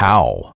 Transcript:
cow.